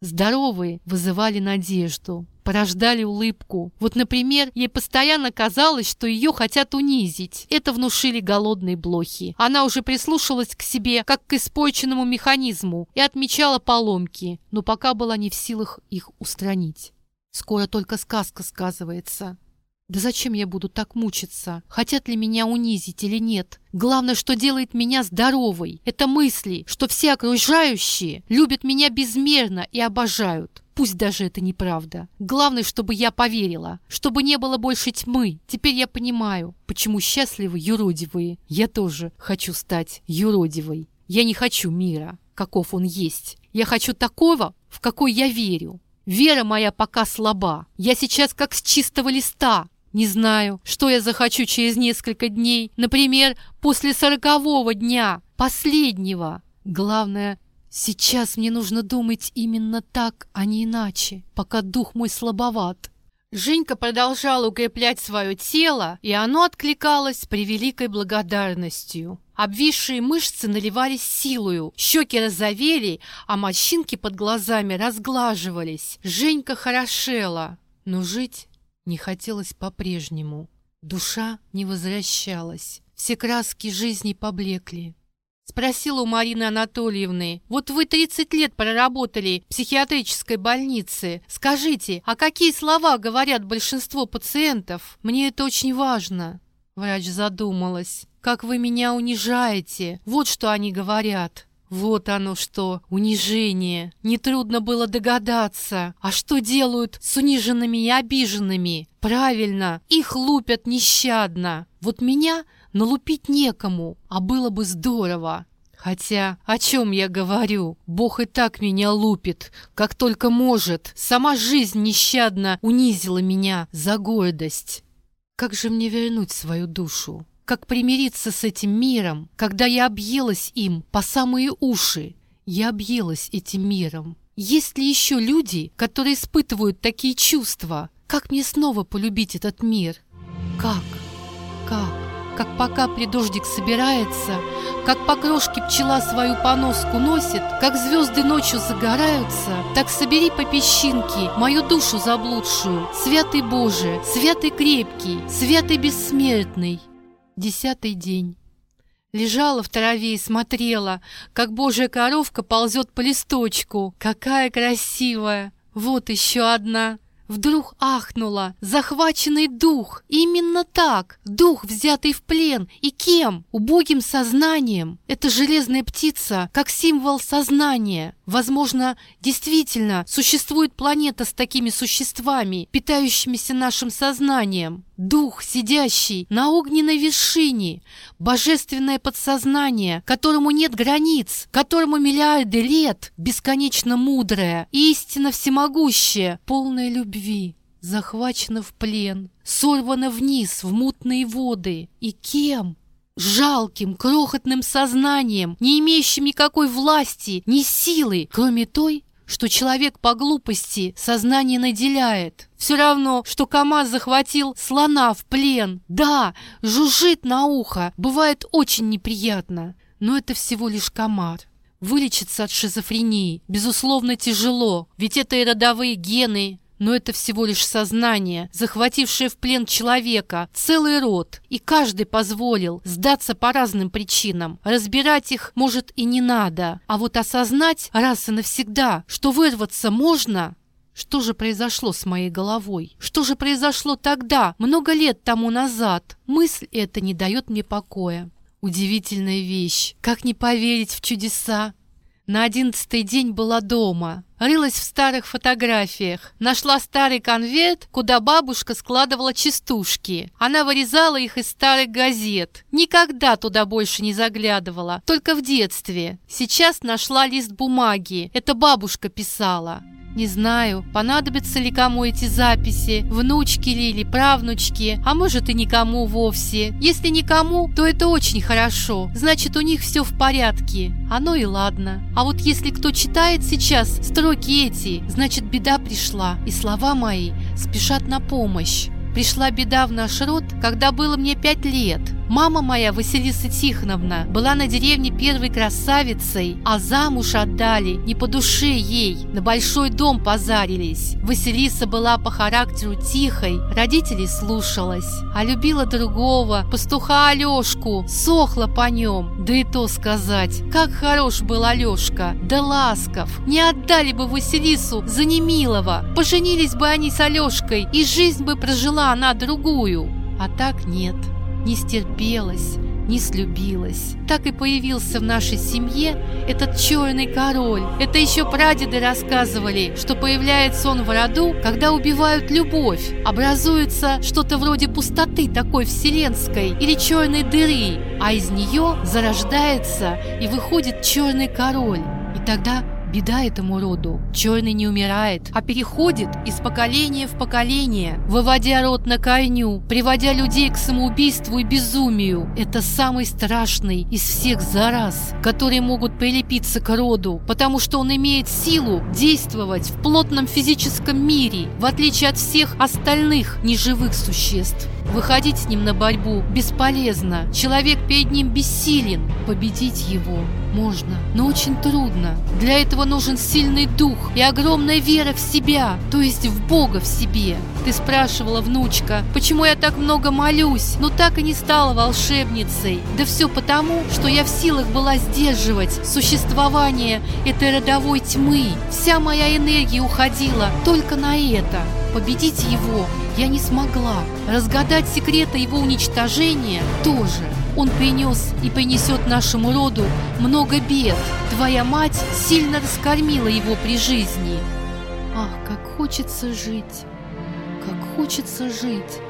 Здоровые вызывали надежду, порождали улыбку. Вот, например, ей постоянно казалось, что ее хотят унизить. Это внушили голодные блохи. Она уже прислушалась к себе, как к испорченному механизму, и отмечала поломки, но пока была не в силах их устранить. Скоро только сказка сказывается. Да зачем я буду так мучиться? Хотят ли меня унизить или нет? Главное, что делает меня здоровой, это мысли, что все окружающие любят меня безмерно и обожают. Пусть даже это неправда. Главное, чтобы я поверила, чтобы не было больше тьмы. Теперь я понимаю, почему счастливы юродивые. Я тоже хочу стать юродивой. Я не хочу мира, каков он есть. Я хочу такого, в какой я верю. Вера моя пока слаба. Я сейчас как с чистого листа, не знаю, что я захочу через несколько дней. Например, после сорокового дня, последнего. Главное, сейчас мне нужно думать именно так, а не иначе, пока дух мой слабоват. Женька продолжала укреплять свое тело, и оно откликалось с превеликой благодарностью. Обвисшие мышцы наливались силою, щеки розовели, а морщинки под глазами разглаживались. Женька хорошела, но жить не хотелось по-прежнему. Душа не возвращалась. Все краски жизни поблекли. Спросила у Марины Анатольевны, вот вы 30 лет проработали в психиатрической больнице. Скажите, а какие слова говорят большинство пациентов? Мне это очень важно. Врач задумалась. Как вы меня унижаете. Вот что они говорят. Вот оно что, унижение. Нетрудно было догадаться. А что делают с униженными и обиженными? Правильно, их лупят нещадно. Вот меня налупить некому, а было бы здорово. Хотя, о чем я говорю? Бог и так меня лупит, как только может. Сама жизнь нещадно унизила меня за гордость. Как же мне вернуть свою душу? Как примириться с этим миром, когда я объелась им по самые уши? Я объелась этим миром. Есть ли еще люди, которые испытывают такие чувства? Как мне снова полюбить этот мир? Как? Как? Как пока придождик собирается, как по крошке пчела свою поноску носит, как звезды ночью загораются, так собери по песчинке мою душу заблудшую, святый Боже, святый крепкий, святый бессмертный. Десятый день. Лежала в траве и смотрела, как божья коровка ползет по листочку. Какая красивая! Вот еще одна. Вдруг ахнула. Захваченный дух. Именно так. Дух, взятый в плен. И кем? Убогим сознанием. Это железная птица, как символ сознания. Возможно, действительно существует планета с такими существами, питающимися нашим сознанием. Дух, сидящий на огненной вершине, божественное подсознание, которому нет границ, которому миллиарды лет, бесконечно мудрое, истинно всемогущее, полное любви, захвачено в плен, сорвано вниз в мутные воды. И кем? Жалким, крохотным сознанием, не имеющим никакой власти, ни силы, кроме той, что человек по глупости сознание наделяет. Все равно, что КамАЗ захватил слона в плен. Да, жужжит на ухо, бывает очень неприятно, но это всего лишь комар. Вылечиться от шизофрении, безусловно, тяжело, ведь это и родовые гены, но это всего лишь сознание, захватившее в плен человека, целый род, и каждый позволил сдаться по разным причинам. Разбирать их, может, и не надо, а вот осознать раз и навсегда, что вырваться можно, что же произошло с моей головой? Что же произошло тогда, много лет тому назад? Мысль эта не дает мне покоя. Удивительная вещь. Как не поверить в чудеса? На одиннадцатый день была дома. Рылась в старых фотографиях. Нашла старый конверт, куда бабушка складывала частушки. Она вырезала их из старых газет. Никогда туда больше не заглядывала, только в детстве. Сейчас нашла лист бумаги. Это бабушка писала. Не знаю, понадобятся ли кому эти записи, внучки ли или правнучки, а может и никому вовсе. Если никому, то это очень хорошо, значит у них все в порядке. Оно и ладно. А вот если кто читает сейчас строки эти, значит беда пришла, и слова мои спешат на помощь. пришла беда в наш род, когда было мне пять лет. Мама моя, Василиса Тихоновна, была на деревне первой красавицей, а замуж отдали не по душе ей, на большой дом позарились. Василиса была по характеру тихой, родителей слушалась, а любила другого, пастуха Алешку, сохла по нем. Да и то сказать, как хорош был Алешка, да ласков. Не отдали бы Василису за Немилова, поженились бы они с Алешкой, и жизнь бы прожила она другую. А так нет не стерпелась, не слюбилась. Так и появился в нашей семье этот черный король. Это еще прадеды рассказывали, что появляется он в роду, когда убивают любовь. Образуется что-то вроде пустоты такой вселенской или черной дыры, а из нее зарождается и выходит черный король. И тогда Беда этому роду. Черный не умирает, а переходит из поколения в поколение, выводя род на корню, приводя людей к самоубийству и безумию. Это самый страшный из всех зараз, которые могут прилепиться к роду, потому что он имеет силу действовать в плотном физическом мире, в отличие от всех остальных неживых существ. Выходить с ним на борьбу бесполезно. Человек перед ним бессилен. Победить его можно, но очень трудно. Для этого нужен сильный дух и огромная вера в себя, то есть в Бога в себе. Ты спрашивала, внучка, почему я так много молюсь, но так и не стала волшебницей. Да все потому, что я в силах была сдерживать существование этой родовой тьмы. Вся моя энергия уходила только на это. Победить его я не смогла. Разгадать секреты его уничтожения тоже. Он принес и принесет нашему роду много бед. Твоя мать сильно раскормила его при жизни. Ах, как хочется жить, как хочется жить.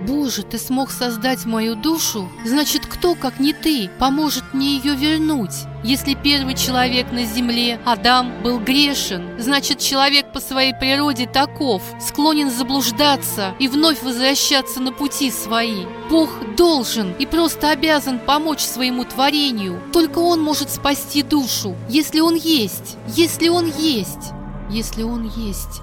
Боже, ты смог создать мою душу, значит, кто, как не ты, поможет мне ее вернуть? Если первый человек на земле, Адам, был грешен, значит, человек по своей природе таков, склонен заблуждаться и вновь возвращаться на пути свои. Бог должен и просто обязан помочь своему творению. Только Он может спасти душу, если Он есть, если Он есть, если Он есть.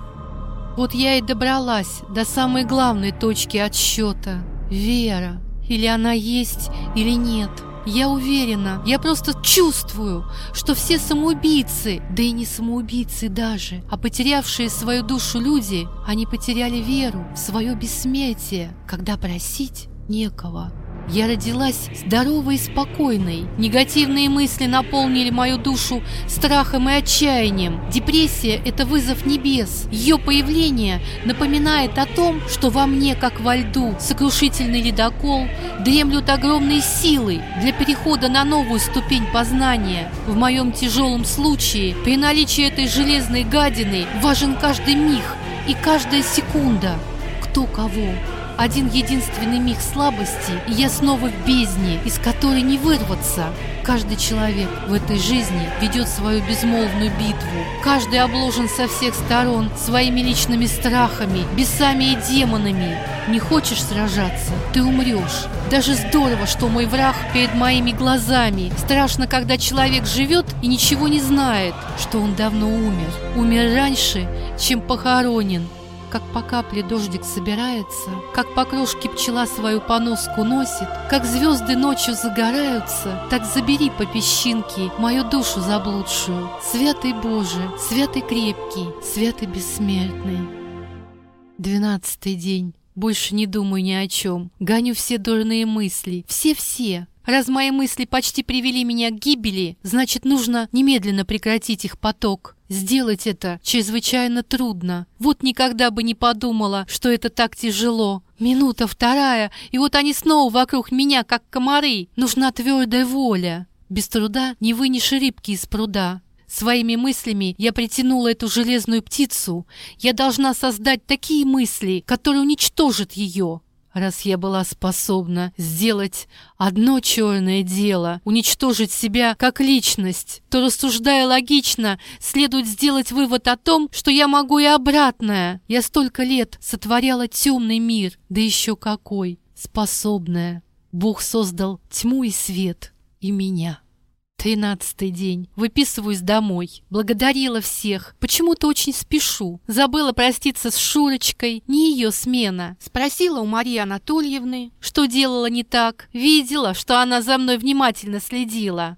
Вот я и добралась до самой главной точки отсчета. Вера. Или она есть, или нет. Я уверена, я просто чувствую, что все самоубийцы, да и не самоубийцы даже, а потерявшие свою душу люди, они потеряли веру в свое бессмертие, когда просить некого. Я родилась здоровой и спокойной. Негативные мысли наполнили мою душу страхом и отчаянием. Депрессия – это вызов небес. Ее появление напоминает о том, что во мне, как во льду, сокрушительный ледокол, дремлют огромные силы для перехода на новую ступень познания. В моем тяжелом случае, при наличии этой железной гадины, важен каждый миг и каждая секунда. Кто кого? Один единственный миг слабости, и я снова в бездне, из которой не вырваться. Каждый человек в этой жизни ведет свою безмолвную битву. Каждый обложен со всех сторон своими личными страхами, бесами и демонами. Не хочешь сражаться, ты умрешь. Даже здорово, что мой враг перед моими глазами. Страшно, когда человек живет и ничего не знает, что он давно умер. Умер раньше, чем похоронен как по капле дождик собирается, как по крошке пчела свою поноску носит, как звезды ночью загораются, так забери по песчинке мою душу заблудшую. Святый Боже, святый крепкий, святый бессмертный. Двенадцатый день. Больше не думаю ни о чем. Гоню все дурные мысли. Все-все. Раз мои мысли почти привели меня к гибели, значит, нужно немедленно прекратить их поток. Сделать это чрезвычайно трудно. Вот никогда бы не подумала, что это так тяжело. Минута, вторая, и вот они снова вокруг меня, как комары. Нужна твердая воля. Без труда не вынешь рыбки из пруда. Своими мыслями я притянула эту железную птицу. Я должна создать такие мысли, которые уничтожат ее. Раз я была способна сделать одно черное дело, уничтожить себя как личность, то, рассуждая логично, следует сделать вывод о том, что я могу и обратное. Я столько лет сотворяла темный мир, да еще какой, способная. Бог создал тьму и свет и меня. Тринадцатый день. Выписываюсь домой. Благодарила всех. Почему-то очень спешу. Забыла проститься с Шурочкой. Не ее смена. Спросила у Марии Анатольевны, что делала не так. Видела, что она за мной внимательно следила.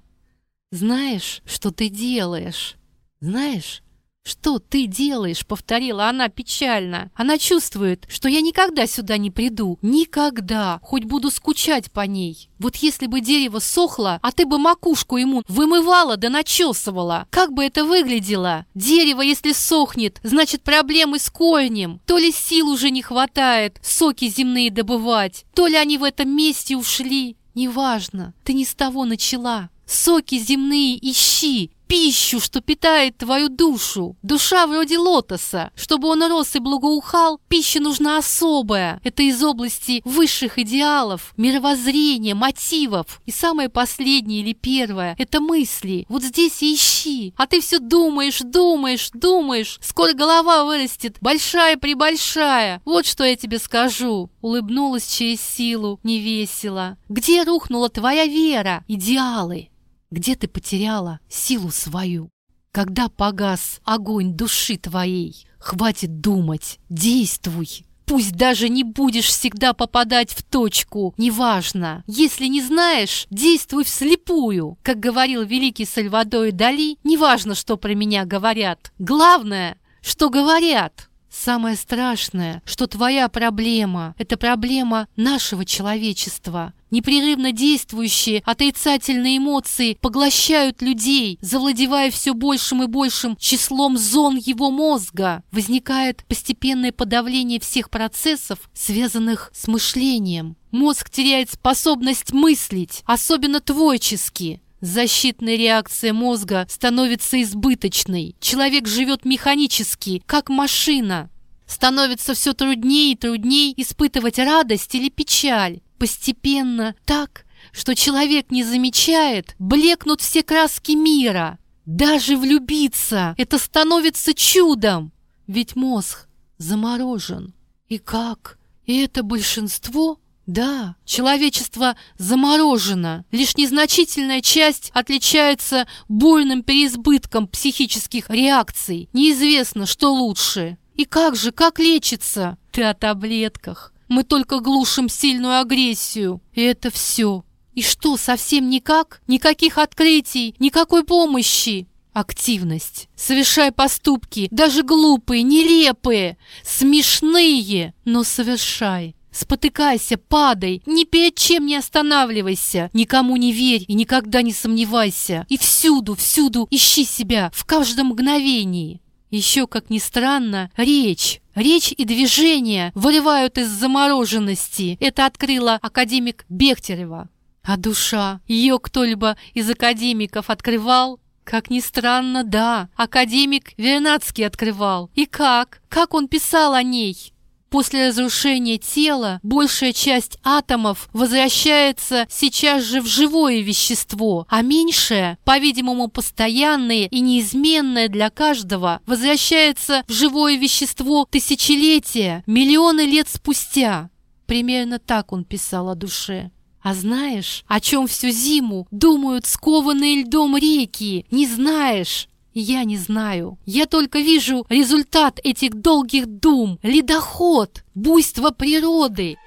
«Знаешь, что ты делаешь? Знаешь, «Что ты делаешь?» — повторила она печально. Она чувствует, что я никогда сюда не приду. Никогда. Хоть буду скучать по ней. Вот если бы дерево сохло, а ты бы макушку ему вымывала да начесывала, как бы это выглядело? Дерево, если сохнет, значит проблемы с корнем. То ли сил уже не хватает соки земные добывать, то ли они в этом месте ушли. Неважно, ты не с того начала. Соки земные ищи, пищу, что питает твою душу. Душа вроде лотоса. Чтобы он рос и благоухал, пища нужна особая. Это из области высших идеалов, мировоззрения, мотивов. И самое последнее или первое – это мысли. Вот здесь и ищи. А ты все думаешь, думаешь, думаешь. Скоро голова вырастет, большая-пребольшая. Вот что я тебе скажу. Улыбнулась через силу, невесело. Где рухнула твоя вера, идеалы? Где ты потеряла силу свою? Когда погас огонь души твоей? Хватит думать, действуй. Пусть даже не будешь всегда попадать в точку, неважно. Если не знаешь, действуй вслепую. Как говорил великий Сальвадор Дали, неважно, что про меня говорят. Главное, что говорят. Самое страшное, что твоя проблема – это проблема нашего человечества. Непрерывно действующие отрицательные эмоции поглощают людей, завладевая все большим и большим числом зон его мозга. Возникает постепенное подавление всех процессов, связанных с мышлением. Мозг теряет способность мыслить, особенно творчески. Защитная реакция мозга становится избыточной. Человек живет механически, как машина. Становится все труднее и труднее испытывать радость или печаль. Постепенно так, что человек не замечает, блекнут все краски мира. Даже влюбиться – это становится чудом. Ведь мозг заморожен. И как? И это большинство – да, человечество заморожено. Лишь незначительная часть отличается буйным переизбытком психических реакций. Неизвестно, что лучше. И как же, как лечится? Ты о таблетках. Мы только глушим сильную агрессию. И это все. И что, совсем никак? Никаких открытий, никакой помощи? Активность. Совершай поступки, даже глупые, нелепые, смешные, но совершай. Спотыкайся, падай, ни перед чем не останавливайся, никому не верь и никогда не сомневайся. И всюду, всюду ищи себя, в каждом мгновении. Еще, как ни странно, речь. Речь и движение вырывают из замороженности. Это открыла академик Бехтерева. А душа? Ее кто-либо из академиков открывал? Как ни странно, да, академик Вернадский открывал. И как? Как он писал о ней? После разрушения тела большая часть атомов возвращается сейчас же в живое вещество, а меньшая, по-видимому, постоянное и неизменное для каждого, возвращается в живое вещество тысячелетия, миллионы лет спустя. Примерно так он писал о душе. А знаешь, о чем всю зиму думают скованные льдом реки? Не знаешь? Я не знаю. Я только вижу результат этих долгих дум. Ледоход, буйство природы.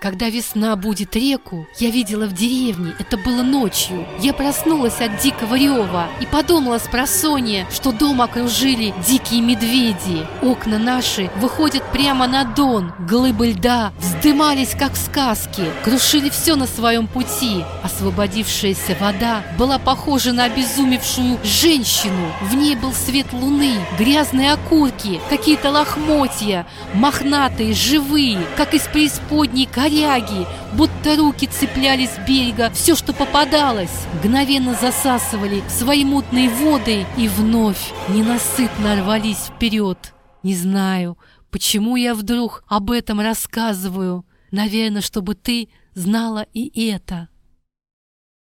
Когда весна будет реку, я видела в деревне, это было ночью. Я проснулась от дикого рева и подумала с просонья, что дом окружили дикие медведи. Окна наши выходят прямо на дон, глыбы льда вздымались, как в сказке, крушили все на своем пути. Освободившаяся вода была похожа на обезумевшую женщину. В ней был свет луны, грязные окурки, какие-то лохмотья, мохнатые, живые, как из преисподней коряги, будто руки цеплялись с берега, все, что попадалось, мгновенно засасывали свои мутные воды и вновь ненасытно рвались вперед. Не знаю, почему я вдруг об этом рассказываю. Наверное, чтобы ты знала и это.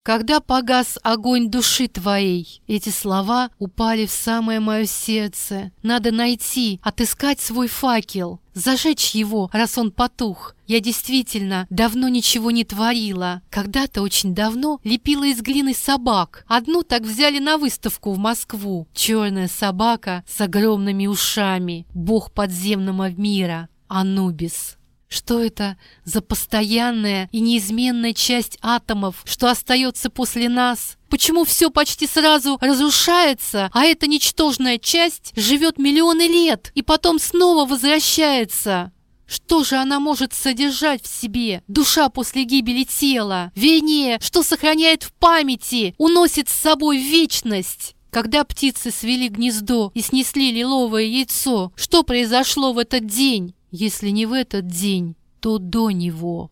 Когда погас огонь души твоей, эти слова упали в самое мое сердце. Надо найти, отыскать свой факел, зажечь его, раз он потух. Я действительно давно ничего не творила. Когда-то очень давно лепила из глины собак. Одну так взяли на выставку в Москву. Черная собака с огромными ушами. Бог подземного мира. Анубис. Что это за постоянная и неизменная часть атомов, что остается после нас? Почему все почти сразу разрушается, а эта ничтожная часть живет миллионы лет и потом снова возвращается? Что же она может содержать в себе? Душа после гибели тела. Вернее, что сохраняет в памяти, уносит с собой вечность. Когда птицы свели гнездо и снесли лиловое яйцо, что произошло в этот день? Если не в этот день, то до него.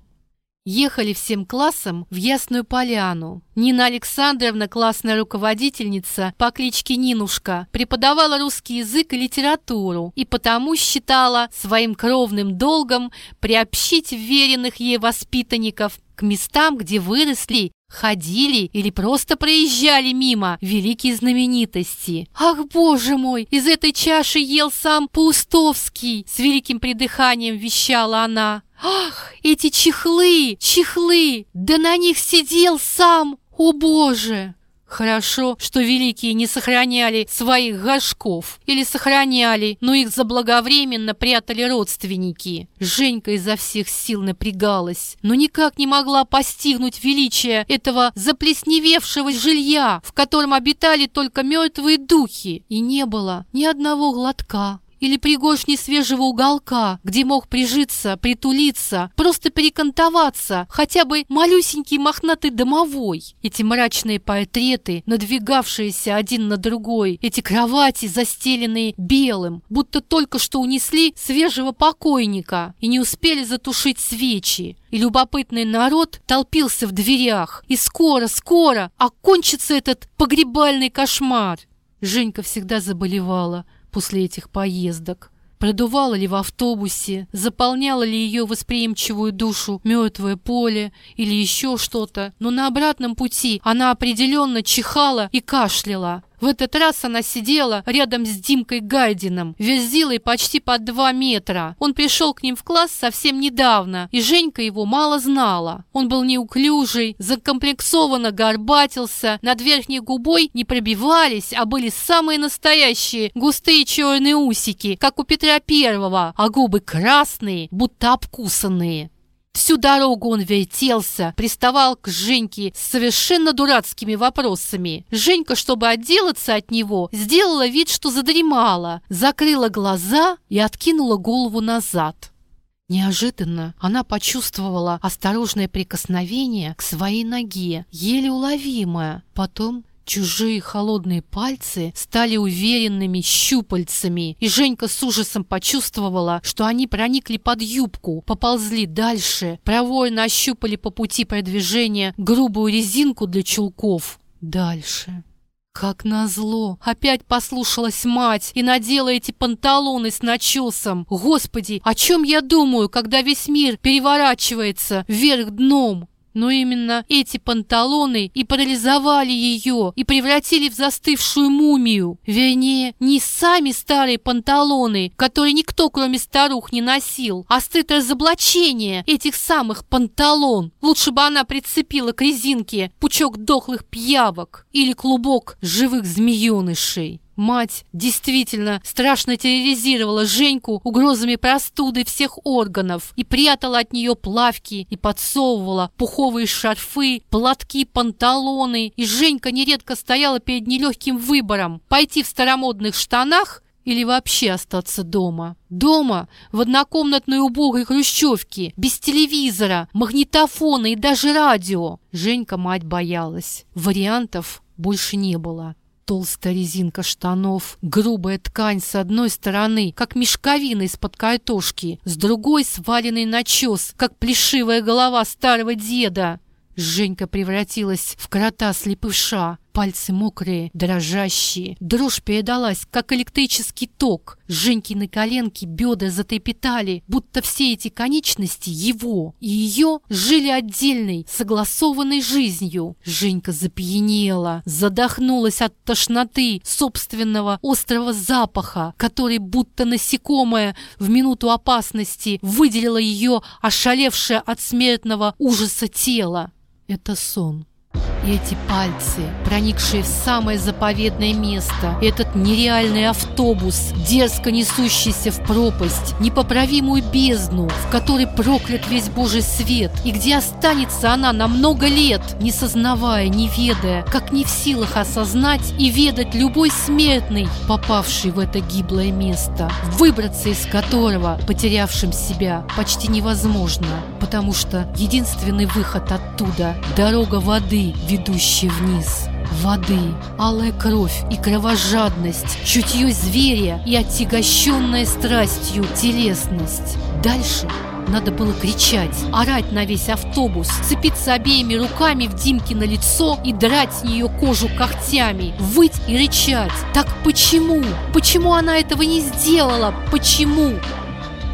Ехали всем классом в Ясную Поляну. Нина Александровна, классная руководительница по кличке Нинушка, преподавала русский язык и литературу и потому считала своим кровным долгом приобщить веренных ей воспитанников к местам, где выросли ходили или просто проезжали мимо великие знаменитости. «Ах, боже мой, из этой чаши ел сам Паустовский!» С великим придыханием вещала она. «Ах, эти чехлы, чехлы! Да на них сидел сам! О, боже!» Хорошо, что великие не сохраняли своих горшков. Или сохраняли, но их заблаговременно прятали родственники. Женька изо всех сил напрягалась, но никак не могла постигнуть величие этого заплесневевшего жилья, в котором обитали только мертвые духи, и не было ни одного глотка или пригоршни свежего уголка, где мог прижиться, притулиться, просто перекантоваться хотя бы малюсенький мохнатый домовой. Эти мрачные портреты, надвигавшиеся один на другой, эти кровати, застеленные белым, будто только что унесли свежего покойника и не успели затушить свечи. И любопытный народ толпился в дверях. И скоро, скоро окончится этот погребальный кошмар. Женька всегда заболевала после этих поездок. Продувало ли в автобусе, заполняло ли ее восприимчивую душу мертвое поле или еще что-то, но на обратном пути она определенно чихала и кашляла. В этот раз она сидела рядом с Димкой Гайдином, верзилой почти под два метра. Он пришел к ним в класс совсем недавно, и Женька его мало знала. Он был неуклюжий, закомплексованно горбатился, над верхней губой не пробивались, а были самые настоящие густые черные усики, как у Петра Первого, а губы красные, будто обкусанные. Всю дорогу он вертелся, приставал к Женьке с совершенно дурацкими вопросами. Женька, чтобы отделаться от него, сделала вид, что задремала, закрыла глаза и откинула голову назад. Неожиданно она почувствовала осторожное прикосновение к своей ноге, еле уловимое. Потом Чужие холодные пальцы стали уверенными щупальцами, и Женька с ужасом почувствовала, что они проникли под юбку, поползли дальше, проворно ощупали по пути продвижения грубую резинку для чулков. Дальше. Как назло, опять послушалась мать и надела эти панталоны с начесом. Господи, о чем я думаю, когда весь мир переворачивается вверх дном? Но именно эти панталоны и парализовали ее, и превратили в застывшую мумию. Вернее, не сами старые панталоны, которые никто, кроме старух, не носил, а стыд разоблачения этих самых панталон. Лучше бы она прицепила к резинке пучок дохлых пьявок или клубок живых змеенышей. Мать действительно страшно терроризировала Женьку угрозами простуды всех органов и прятала от нее плавки и подсовывала пуховые шарфы, платки, панталоны. И Женька нередко стояла перед нелегким выбором – пойти в старомодных штанах или вообще остаться дома. Дома, в однокомнатной убогой хрущевке, без телевизора, магнитофона и даже радио. Женька мать боялась. Вариантов больше не было. Толстая резинка штанов, грубая ткань с одной стороны, как мешковина из-под картошки, с другой сваленный начес, как плешивая голова старого деда. Женька превратилась в крота слепыша. Пальцы мокрые, дрожащие. Дрожь передалась, как электрический ток. Женькины коленки, бедра затрепетали, будто все эти конечности его и ее жили отдельной, согласованной жизнью. Женька запьянела, задохнулась от тошноты собственного острого запаха, который будто насекомое в минуту опасности выделило ее ошалевшее от смертного ужаса тело. Это сон. И эти пальцы, проникшие в самое заповедное место, этот нереальный автобус, дерзко несущийся в пропасть, непоправимую бездну, в которой проклят весь Божий свет, и где останется она на много лет, не сознавая, не ведая, как не в силах осознать и ведать любой смертный, попавший в это гиблое место, выбраться из которого, потерявшим себя, почти невозможно, потому что единственный выход оттуда – дорога воды, ведущая вниз. Воды, алая кровь и кровожадность, чутье зверя и отягощенная страстью телесность. Дальше надо было кричать, орать на весь автобус, цепиться обеими руками в Димки на лицо и драть с нее кожу когтями, выть и рычать. Так почему? Почему она этого не сделала? Почему?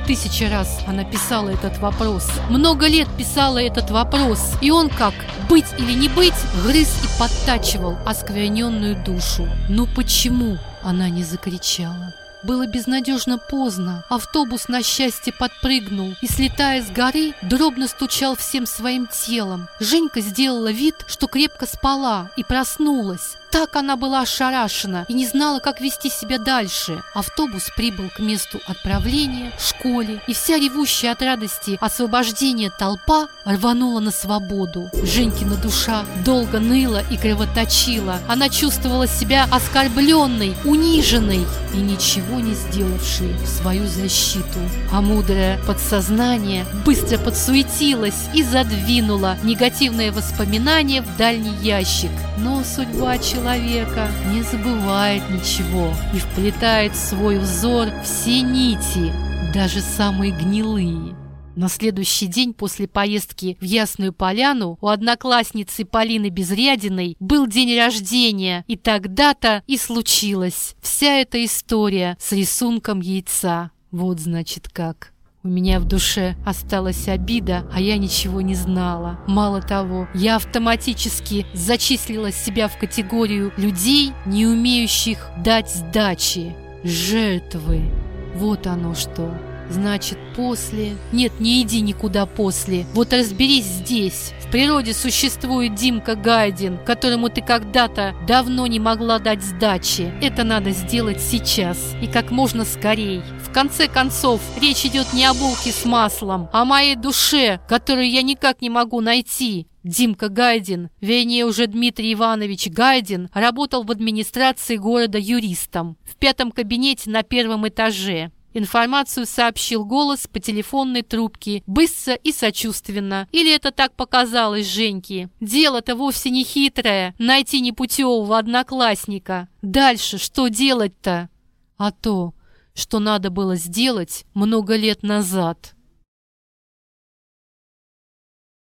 Тысячи раз она писала этот вопрос. Много лет писала этот вопрос. И он как «быть или не быть» грыз и подтачивал оскверненную душу. Но почему она не закричала? Было безнадежно поздно. Автобус, на счастье, подпрыгнул и, слетая с горы, дробно стучал всем своим телом. Женька сделала вид, что крепко спала и проснулась. Так она была ошарашена и не знала, как вести себя дальше. Автобус прибыл к месту отправления, школе, и вся ревущая от радости освобождения толпа рванула на свободу. Женькина душа долго ныла и кровоточила. Она чувствовала себя оскорбленной, униженной и ничего не сделавшей в свою защиту. А мудрое подсознание быстро подсуетилось и задвинуло негативные воспоминания в дальний ящик. Но судьба человека человека не забывает ничего и вплетает в свой взор все нити, даже самые гнилые. На следующий день после поездки в Ясную Поляну у одноклассницы Полины Безрядиной был день рождения, и тогда-то и случилась вся эта история с рисунком яйца. Вот значит как. У меня в душе осталась обида, а я ничего не знала. Мало того, я автоматически зачислила себя в категорию людей, не умеющих дать сдачи. Жертвы. Вот оно что. Значит, после... Нет, не иди никуда после. Вот разберись здесь. Природе существует Димка Гайдин, которому ты когда-то давно не могла дать сдачи. Это надо сделать сейчас и как можно скорей. В конце концов, речь идет не о булке с маслом, а о моей душе, которую я никак не могу найти. Димка Гайдин, вернее уже Дмитрий Иванович Гайдин, работал в администрации города юристом в пятом кабинете на первом этаже. Информацию сообщил голос по телефонной трубке, быстро и сочувственно. Или это так показалось Женьке? Дело-то вовсе не хитрое, найти непутевого одноклассника. Дальше что делать-то? А то, что надо было сделать много лет назад.